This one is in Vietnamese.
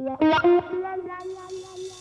La la la la la la